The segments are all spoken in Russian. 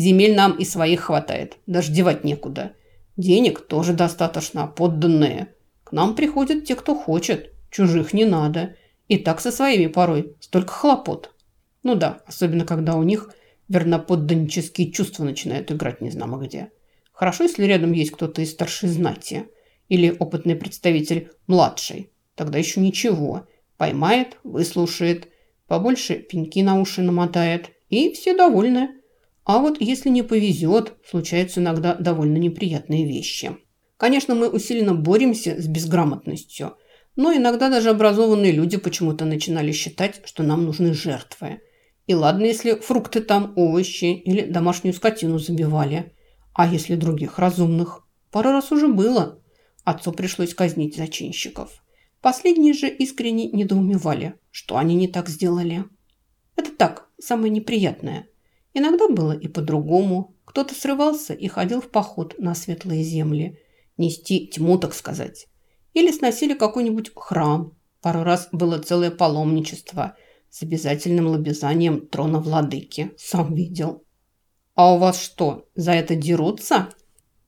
Земель нам и своих хватает, даже девать некуда. Денег тоже достаточно, подданные. К нам приходят те, кто хочет, чужих не надо. И так со своими порой столько хлопот. Ну да, особенно когда у них верноподданнические чувства начинают играть незнамо где. Хорошо, если рядом есть кто-то из старшей знати или опытный представитель младшей. Тогда еще ничего. Поймает, выслушает, побольше пеньки на уши намотает, и все довольны. А вот если не повезет, случаются иногда довольно неприятные вещи. Конечно, мы усиленно боремся с безграмотностью, но иногда даже образованные люди почему-то начинали считать, что нам нужны жертвы. И ладно, если фрукты там, овощи или домашнюю скотину забивали. А если других разумных? Пару раз уже было. Отцу пришлось казнить зачинщиков. Последние же искренне недоумевали, что они не так сделали. Это так, самое неприятное. Иногда было и по-другому. Кто-то срывался и ходил в поход на светлые земли. Нести тьму, так сказать. Или сносили какой-нибудь храм. Пару раз было целое паломничество с обязательным лобезанием трона владыки. Сам видел. «А у вас что, за это дерутся?»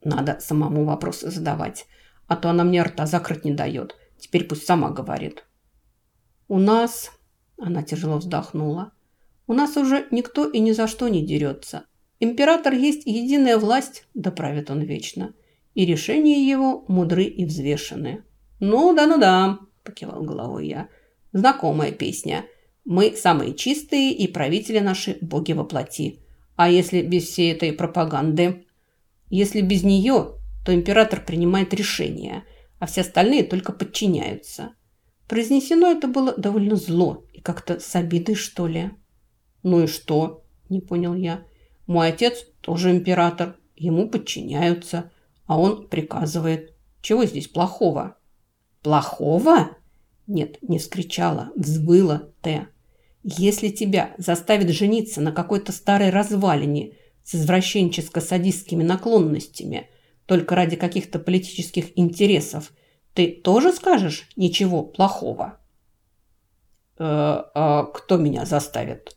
Надо самому вопросы задавать. А то она мне рта закрыть не дает. Теперь пусть сама говорит. «У нас...» Она тяжело вздохнула. «У нас уже никто и ни за что не дерется. Император есть единая власть, да правит он вечно. И решения его мудры и взвешены. «Ну да, ну да», – покивал головой я. «Знакомая песня. Мы самые чистые и правители наши боги во плоти. А если без всей этой пропаганды? Если без нее, то император принимает решения, а все остальные только подчиняются». Произнесено это было довольно зло и как-то с обидой, что ли. «Ну и что?» – не понял я. «Мой отец тоже император, ему подчиняются, а он приказывает. Чего здесь плохого?» «Плохого?» Нет, не вскричала, взвыла Т. «Если тебя заставят жениться на какой-то старой развалине с извращенческо-садистскими наклонностями только ради каких-то политических интересов, ты тоже скажешь ничего плохого?» «Э, а кто меня заставит?»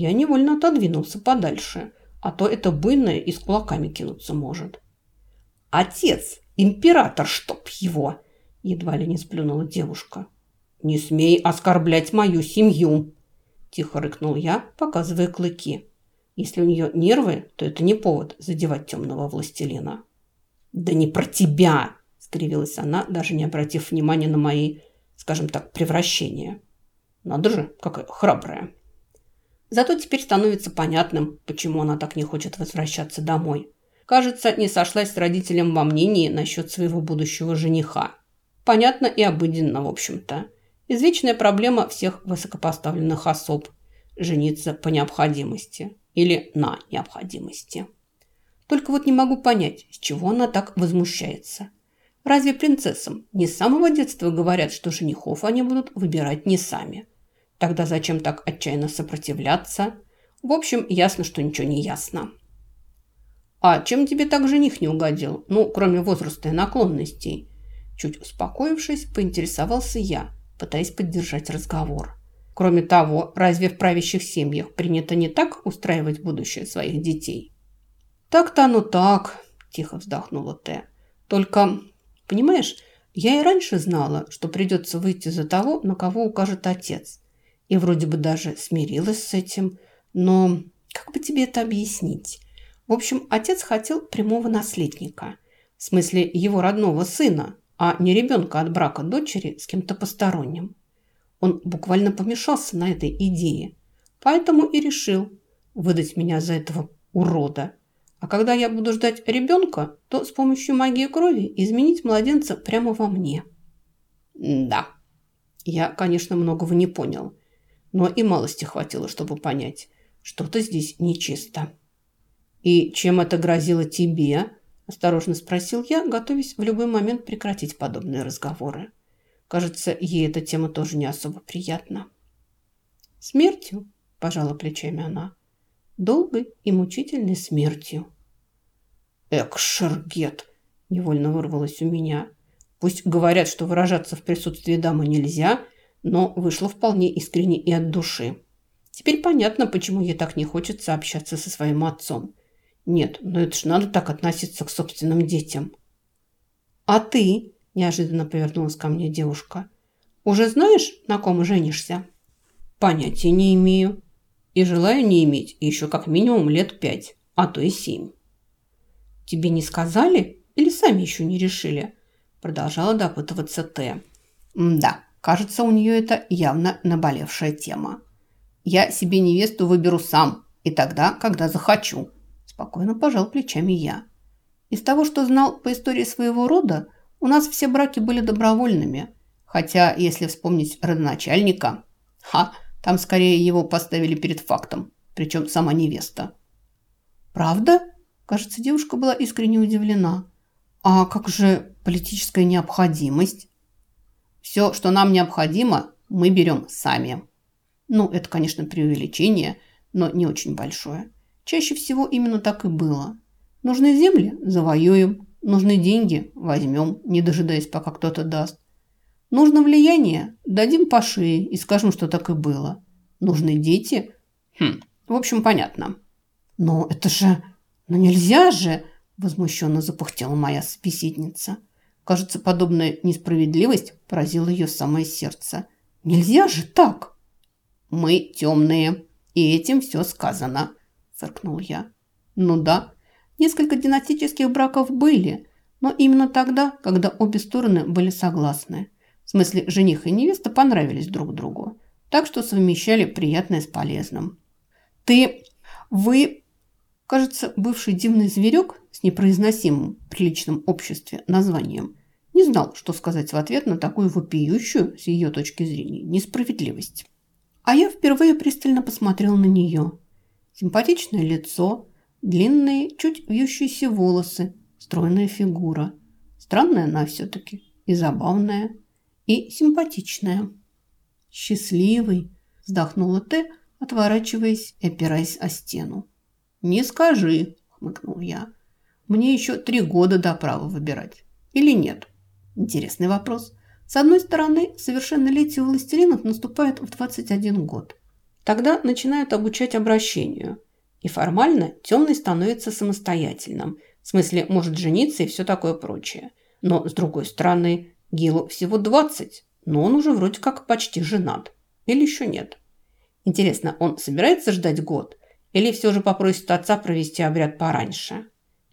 Я невольно отодвинулся подальше, а то это буйное и с кулаками кинуться может. «Отец! Император, чтоб его!» Едва ли не сплюнула девушка. «Не смей оскорблять мою семью!» Тихо рыкнул я, показывая клыки. Если у нее нервы, то это не повод задевать темного властелина. «Да не про тебя!» – скривилась она, даже не обратив внимания на мои, скажем так, превращения. «Надо же, какая храбрая!» Зато теперь становится понятным, почему она так не хочет возвращаться домой. Кажется, не сошлась с родителем во мнении насчет своего будущего жениха. Понятно и обыденно, в общем-то. Извечная проблема всех высокопоставленных особ – жениться по необходимости или на необходимости. Только вот не могу понять, с чего она так возмущается. Разве принцессам не с самого детства говорят, что женихов они будут выбирать не сами? Тогда зачем так отчаянно сопротивляться? В общем, ясно, что ничего не ясно. «А чем тебе так жених не угодил? Ну, кроме возраста и наклонностей?» Чуть успокоившись, поинтересовался я, пытаясь поддержать разговор. Кроме того, разве в правящих семьях принято не так устраивать будущее своих детей? Так-то оно так, тихо вздохнула Т. Только, понимаешь, я и раньше знала, что придется выйти за того, на кого укажет отец. И вроде бы даже смирилась с этим. Но как бы тебе это объяснить? В общем, отец хотел прямого наследника. В смысле, его родного сына, а не ребенка от брака дочери с кем-то посторонним. Он буквально помешался на этой идее, поэтому и решил выдать меня за этого урода. А когда я буду ждать ребенка, то с помощью магии крови изменить младенца прямо во мне. Да, я, конечно, многого не понял, но и малости хватило, чтобы понять, что-то здесь нечисто. И чем это грозило тебе? Осторожно спросил я, готовясь в любой момент прекратить подобные разговоры. Кажется, ей эта тема тоже не особо приятна. «Смертью», – пожала плечами она. «Долгой и мучительной смертью». «Эк, шергет!» – невольно вырвалось у меня. Пусть говорят, что выражаться в присутствии дамы нельзя, но вышло вполне искренне и от души. Теперь понятно, почему ей так не хочется общаться со своим отцом. Нет, но это ж надо так относиться к собственным детям. А ты, неожиданно повернулась ко мне девушка, уже знаешь, на ком женишься? Понятия не имею. И желаю не иметь еще как минимум лет пять, а то и семь. Тебе не сказали или сами еще не решили? Продолжала допытываться Т. Да, кажется, у нее это явно наболевшая тема. Я себе невесту выберу сам, и тогда, когда захочу. Спокойно пожал плечами я. Из того, что знал по истории своего рода, у нас все браки были добровольными. Хотя, если вспомнить родоначальника, ха, там скорее его поставили перед фактом, причем сама невеста. Правда? Кажется, девушка была искренне удивлена. А как же политическая необходимость? Все, что нам необходимо, мы берем сами. Ну, это, конечно, преувеличение, но не очень большое. Чаще всего именно так и было. Нужны земли – завоюем. Нужны деньги – возьмем, не дожидаясь, пока кто-то даст. Нужно влияние – дадим по шее и скажем, что так и было. Нужны дети? Хм, в общем, понятно. Но это же... Ну нельзя же! Возмущенно запухтела моя собеседница. Кажется, подобная несправедливость поразила ее самое сердце. Нельзя же так! Мы темные, и этим все сказано фыркнул я. Ну да, несколько династических браков были, но именно тогда, когда обе стороны были согласны. В смысле, жених и невеста понравились друг другу, так что совмещали приятное с полезным. Ты, вы, кажется, бывший дивный зверек с непроизносимым в приличном обществе названием, не знал, что сказать в ответ на такую вопиющую, с ее точки зрения, несправедливость. А я впервые пристально посмотрел на нее – Симпатичное лицо, длинные, чуть вьющиеся волосы, стройная фигура. Странная она все-таки и забавная, и симпатичная. «Счастливый!» – вздохнула Т, отворачиваясь и опираясь о стену. «Не скажи!» – хмыкнул я. «Мне еще три года до права выбирать. Или нет?» Интересный вопрос. С одной стороны, совершеннолетие властелинов наступает в 21 год. Тогда начинают обучать обращению. И формально темный становится самостоятельным. В смысле, может жениться и все такое прочее. Но, с другой стороны, Гилу всего 20, но он уже вроде как почти женат. Или еще нет. Интересно, он собирается ждать год? Или все же попросит отца провести обряд пораньше?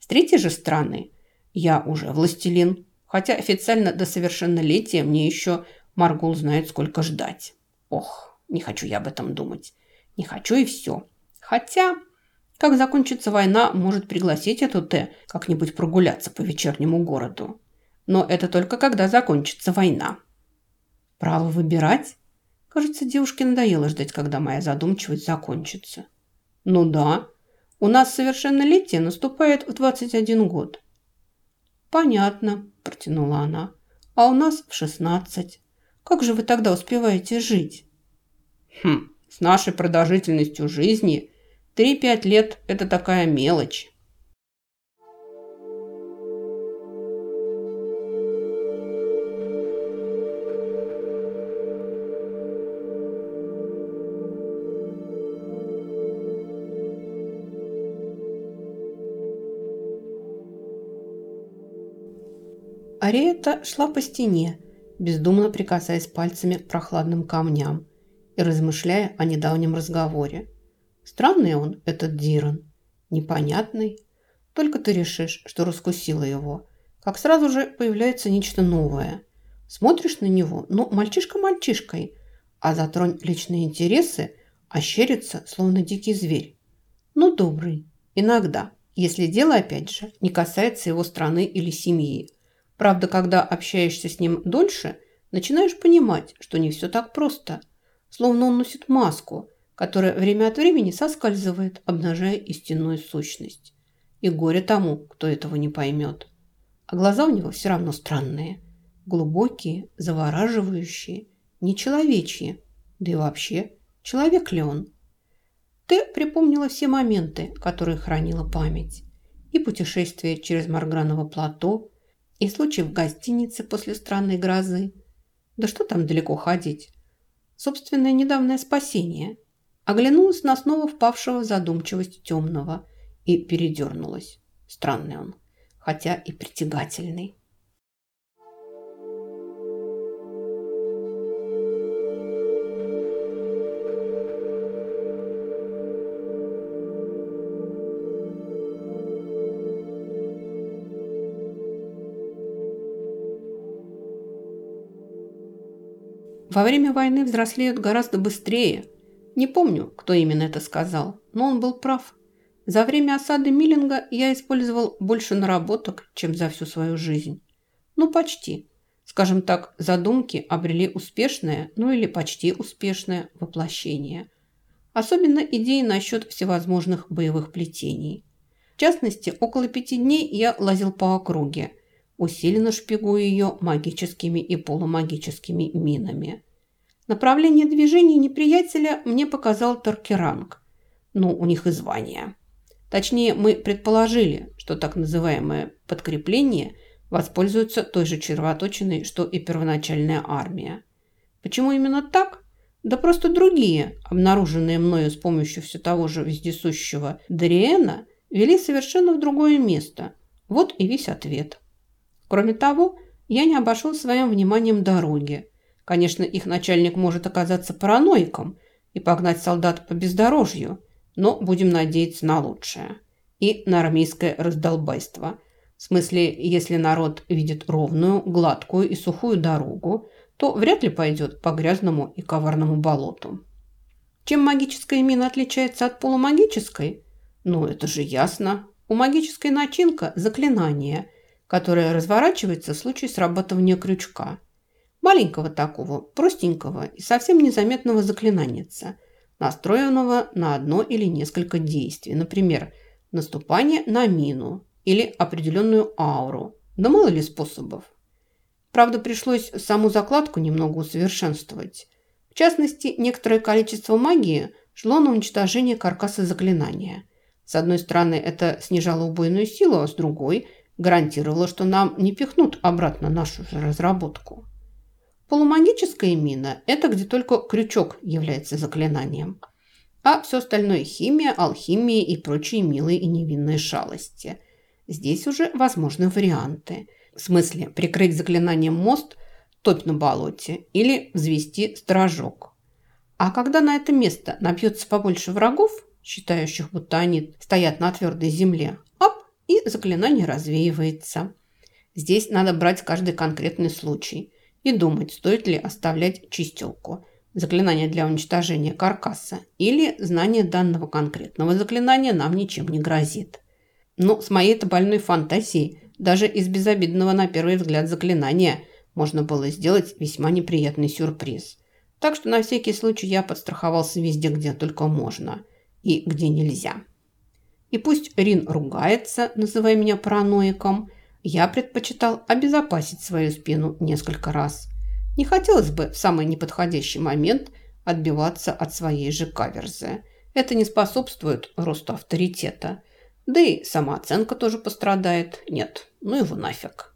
С третьей же стороны, я уже властелин. Хотя официально до совершеннолетия мне еще Маргул знает, сколько ждать. Ох. Не хочу я об этом думать. Не хочу и все. Хотя, как закончится война, может пригласить эту Т как-нибудь прогуляться по вечернему городу. Но это только когда закончится война. Право выбирать? Кажется, девушке надоело ждать, когда моя задумчивость закончится. Ну да, у нас совершеннолетие наступает в 21 год. Понятно, протянула она. А у нас в 16. Как же вы тогда успеваете жить? Хм, с нашей продолжительностью жизни 3-5 лет – это такая мелочь. Ариэта шла по стене, бездумно прикасаясь пальцами к прохладным камням и размышляя о недавнем разговоре. Странный он, этот Диран. Непонятный. Только ты решишь, что раскусила его, как сразу же появляется нечто новое. Смотришь на него, ну, мальчишка мальчишкой, а затронь личные интересы, ощерится, словно дикий зверь. Ну, добрый. Иногда, если дело, опять же, не касается его страны или семьи. Правда, когда общаешься с ним дольше, начинаешь понимать, что не все так просто – словно он носит маску, которая время от времени соскальзывает, обнажая истинную сущность. И горе тому, кто этого не поймет. А глаза у него все равно странные. Глубокие, завораживающие, нечеловечьи. Да и вообще, человек ли он? Ты припомнила все моменты, которые хранила память. И путешествие через Марграново плато, и случай в гостинице после странной грозы. Да что там далеко ходить? собственное недавнее спасение. Оглянулась на снова впавшего в задумчивость темного и передернулась. Странный он, хотя и притягательный. Во время войны взрослеют гораздо быстрее. Не помню, кто именно это сказал, но он был прав. За время осады Миллинга я использовал больше наработок, чем за всю свою жизнь. Ну, почти. Скажем так, задумки обрели успешное, ну или почти успешное воплощение. Особенно идеи насчет всевозможных боевых плетений. В частности, около пяти дней я лазил по округе, усиленно шпигуя ее магическими и полумагическими минами. Направление движения неприятеля мне показал Торкеранг. Ну, у них и звание. Точнее, мы предположили, что так называемое подкрепление воспользуется той же червоточиной, что и первоначальная армия. Почему именно так? Да просто другие, обнаруженные мною с помощью все того же вездесущего Дариэна, вели совершенно в другое место. Вот и весь ответ. Кроме того, я не обошел своим вниманием дороги, Конечно, их начальник может оказаться параноиком и погнать солдат по бездорожью, но будем надеяться на лучшее. И на армейское раздолбайство. В смысле, если народ видит ровную, гладкую и сухую дорогу, то вряд ли пойдет по грязному и коварному болоту. Чем магическая мина отличается от полумагической? Ну, это же ясно. У магической начинка – заклинание, которое разворачивается в случае срабатывания крючка – Маленького такого, простенького и совсем незаметного заклинаница, настроенного на одно или несколько действий. Например, наступание на мину или определенную ауру. Да мало ли способов. Правда, пришлось саму закладку немного усовершенствовать. В частности, некоторое количество магии шло на уничтожение каркаса заклинания. С одной стороны, это снижало убойную силу, а с другой – гарантировало, что нам не пихнут обратно нашу же разработку. Полумагическая мина – это где только крючок является заклинанием. А все остальное – химия, алхимия и прочие милые и невинные шалости. Здесь уже возможны варианты. В смысле, прикрыть заклинанием мост, топь на болоте или взвести стражок. А когда на это место набьется побольше врагов, считающих, будто они стоят на твердой земле, и заклинание развеивается. Здесь надо брать каждый конкретный случай – и думать, стоит ли оставлять чистилку, заклинание для уничтожения каркаса, или знание данного конкретного заклинания нам ничем не грозит. Но с моей-то больной фантазией даже из безобидного на первый взгляд заклинания можно было сделать весьма неприятный сюрприз. Так что на всякий случай я подстраховался везде, где только можно и где нельзя. И пусть Рин ругается, называя меня параноиком, я предпочитал обезопасить свою спину несколько раз. Не хотелось бы в самый неподходящий момент отбиваться от своей же каверзы. Это не способствует росту авторитета. Да и самооценка тоже пострадает. Нет, ну его нафиг.